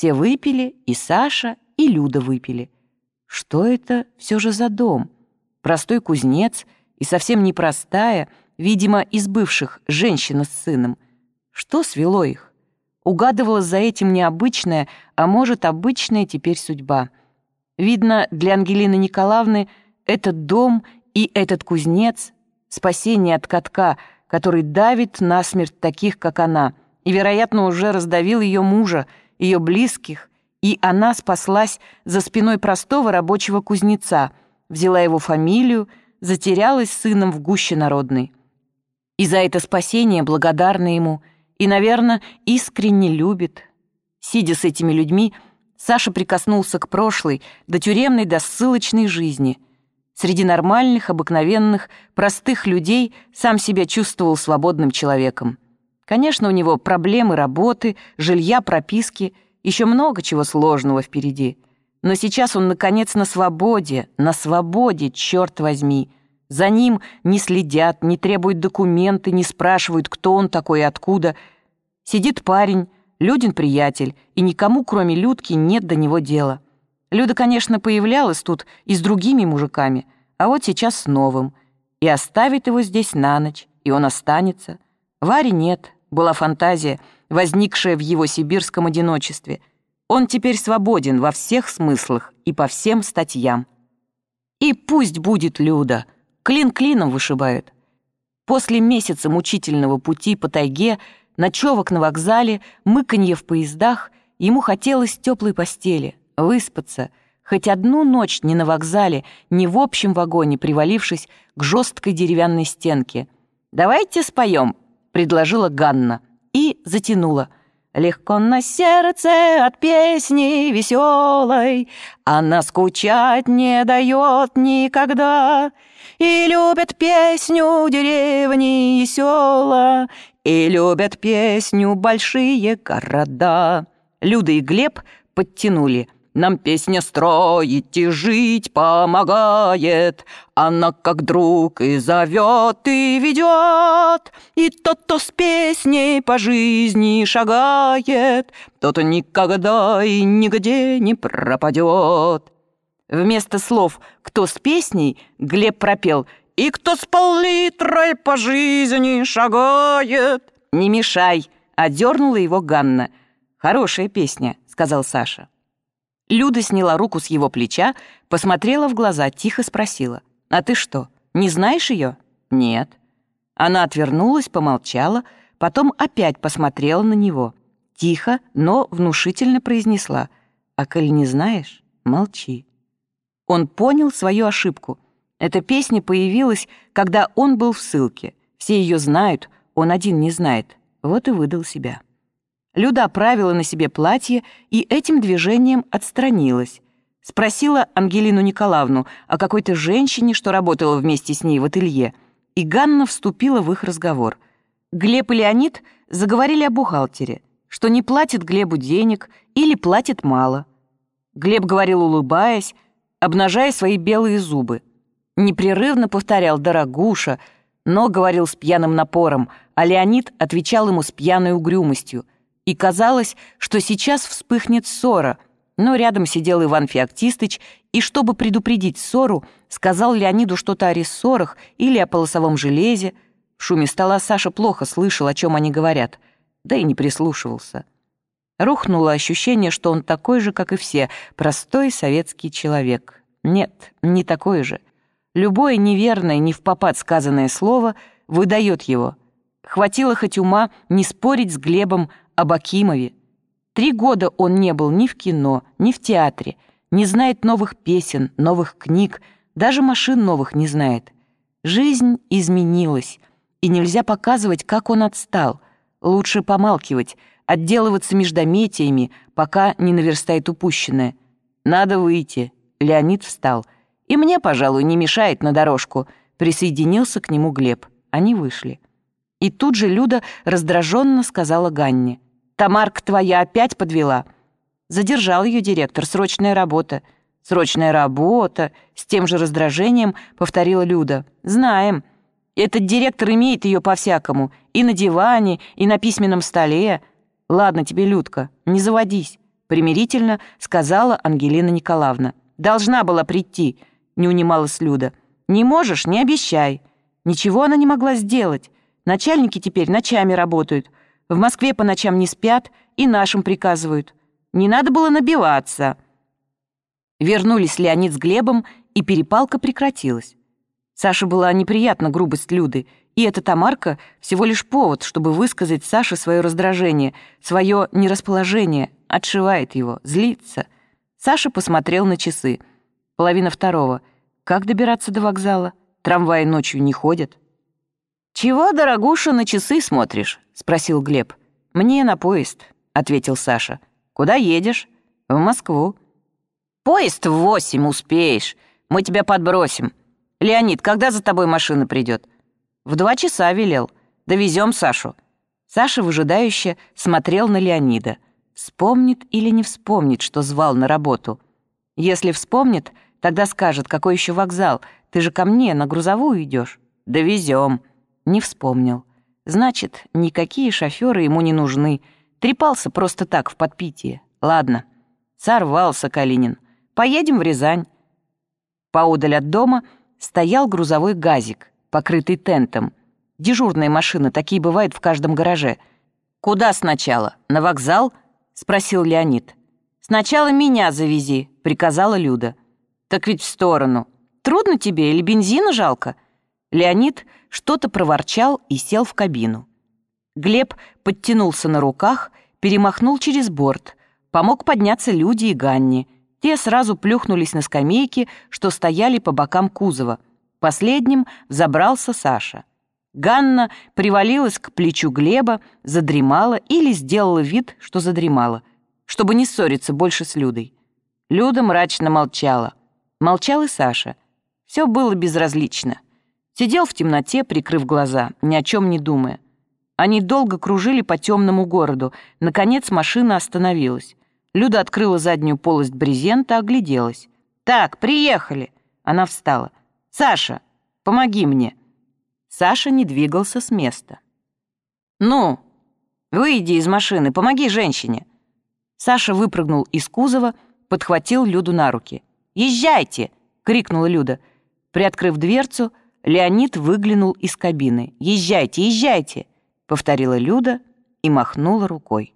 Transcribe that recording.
Все выпили, и Саша, и Люда выпили. Что это все же за дом? Простой кузнец и совсем непростая, видимо, из бывших женщина с сыном. Что свело их? Угадывалась за этим необычная, а может, обычная теперь судьба. Видно, для Ангелины Николаевны этот дом и этот кузнец — спасение от катка, который давит насмерть таких, как она, и, вероятно, уже раздавил ее мужа, ее близких, и она спаслась за спиной простого рабочего кузнеца, взяла его фамилию, затерялась сыном в гуще народной. И за это спасение благодарна ему, и, наверное, искренне любит. Сидя с этими людьми, Саша прикоснулся к прошлой, до тюремной, до ссылочной жизни. Среди нормальных, обыкновенных, простых людей сам себя чувствовал свободным человеком. Конечно, у него проблемы работы, жилья, прописки, еще много чего сложного впереди. Но сейчас он, наконец, на свободе, на свободе, черт возьми. За ним не следят, не требуют документы, не спрашивают, кто он такой и откуда. Сидит парень, Людин приятель, и никому, кроме Людки, нет до него дела. Люда, конечно, появлялась тут и с другими мужиками, а вот сейчас с новым. И оставит его здесь на ночь, и он останется. Вари нет, была фантазия, возникшая в его сибирском одиночестве. Он теперь свободен во всех смыслах и по всем статьям. И пусть будет Люда, клин клином вышибают. После месяца мучительного пути по тайге, ночевок на вокзале, мыканье в поездах, ему хотелось теплой постели, выспаться, хоть одну ночь не на вокзале, не в общем вагоне, привалившись к жесткой деревянной стенке. «Давайте споем», — предложила Ганна и затянула. «Легко на сердце от песни веселой, Она скучать не дает никогда, И любят песню деревни и села, И любят песню большие города». Люда и Глеб подтянули — нам песня строить и жить помогает. Она как друг и зовет, и ведет. И тот, кто с песней по жизни шагает, Тот никогда и нигде не пропадет. Вместо слов «кто с песней» Глеб пропел «И кто с пол-литрой по жизни шагает». «Не мешай», — одернула его Ганна. «Хорошая песня», — сказал Саша. Люда сняла руку с его плеча, посмотрела в глаза, тихо спросила. «А ты что, не знаешь ее?» «Нет». Она отвернулась, помолчала, потом опять посмотрела на него. Тихо, но внушительно произнесла. «А коль не знаешь, молчи». Он понял свою ошибку. Эта песня появилась, когда он был в ссылке. Все ее знают, он один не знает. Вот и выдал себя. Люда оправила на себе платье и этим движением отстранилась. Спросила Ангелину Николаевну о какой-то женщине, что работала вместе с ней в ателье, и Ганна вступила в их разговор. Глеб и Леонид заговорили о бухгалтере, что не платит Глебу денег или платит мало. Глеб говорил, улыбаясь, обнажая свои белые зубы. Непрерывно повторял «дорогуша», но говорил с пьяным напором, а Леонид отвечал ему с пьяной угрюмостью — и казалось, что сейчас вспыхнет ссора, но рядом сидел Иван Феоктистыч, и чтобы предупредить ссору, сказал Леониду что-то о рессорах или о полосовом железе. В шуме стола Саша плохо слышал, о чем они говорят, да и не прислушивался. Рухнуло ощущение, что он такой же, как и все, простой советский человек. Нет, не такой же. Любое неверное, не в попад сказанное слово выдает его. Хватило хоть ума не спорить с Глебом об Акимове. Три года он не был ни в кино, ни в театре, не знает новых песен, новых книг, даже машин новых не знает. Жизнь изменилась, и нельзя показывать, как он отстал. Лучше помалкивать, отделываться междометиями, пока не наверстает упущенное. Надо выйти. Леонид встал. И мне, пожалуй, не мешает на дорожку. Присоединился к нему Глеб. Они вышли. И тут же Люда раздраженно сказала Ганне — Тамарка твоя опять подвела. Задержал ее директор, срочная работа. Срочная работа, с тем же раздражением повторила Люда. Знаем. Этот директор имеет ее по-всякому. И на диване, и на письменном столе. Ладно тебе, Людка, не заводись. примирительно сказала Ангелина Николаевна. «Должна была прийти», — не унималась Люда. «Не можешь, не обещай». Ничего она не могла сделать. Начальники теперь ночами работают. В Москве по ночам не спят и нашим приказывают. Не надо было набиваться. Вернулись Леонид с Глебом, и перепалка прекратилась. Саше была неприятна грубость Люды, и эта Тамарка всего лишь повод, чтобы высказать Саше свое раздражение, свое нерасположение, отшивает его, злится. Саша посмотрел на часы. Половина второго. Как добираться до вокзала? Трамваи ночью не ходят. «Чего, дорогуша, на часы смотришь?» — спросил Глеб. «Мне на поезд», — ответил Саша. «Куда едешь?» «В Москву». «Поезд в восемь успеешь. Мы тебя подбросим. Леонид, когда за тобой машина придет?» «В два часа велел. Довезем Сашу». Саша выжидающе смотрел на Леонида. Вспомнит или не вспомнит, что звал на работу. Если вспомнит, тогда скажет, какой еще вокзал. Ты же ко мне на грузовую идешь. Довезем. Не вспомнил. Значит, никакие шоферы ему не нужны. Трепался просто так в подпитии. Ладно. Сорвался Калинин. Поедем в Рязань. Поодаль от дома стоял грузовой газик, покрытый тентом. Дежурная машина, такие бывают в каждом гараже. «Куда сначала? На вокзал?» — спросил Леонид. «Сначала меня завези», — приказала Люда. «Так ведь в сторону. Трудно тебе или бензина жалко?» Леонид что-то проворчал и сел в кабину. Глеб подтянулся на руках, перемахнул через борт, помог подняться люди и Ганне. Те сразу плюхнулись на скамейки, что стояли по бокам кузова. Последним забрался Саша. Ганна привалилась к плечу Глеба, задремала или сделала вид, что задремала, чтобы не ссориться больше с Людой. Люда мрачно молчала. Молчал и Саша. Все было безразлично. Сидел в темноте, прикрыв глаза, ни о чем не думая. Они долго кружили по темному городу. Наконец машина остановилась. Люда открыла заднюю полость брезента, огляделась. «Так, приехали!» Она встала. «Саша, помоги мне!» Саша не двигался с места. «Ну, выйди из машины, помоги женщине!» Саша выпрыгнул из кузова, подхватил Люду на руки. «Езжайте!» — крикнула Люда. Приоткрыв дверцу, Леонид выглянул из кабины. «Езжайте, езжайте!» — повторила Люда и махнула рукой.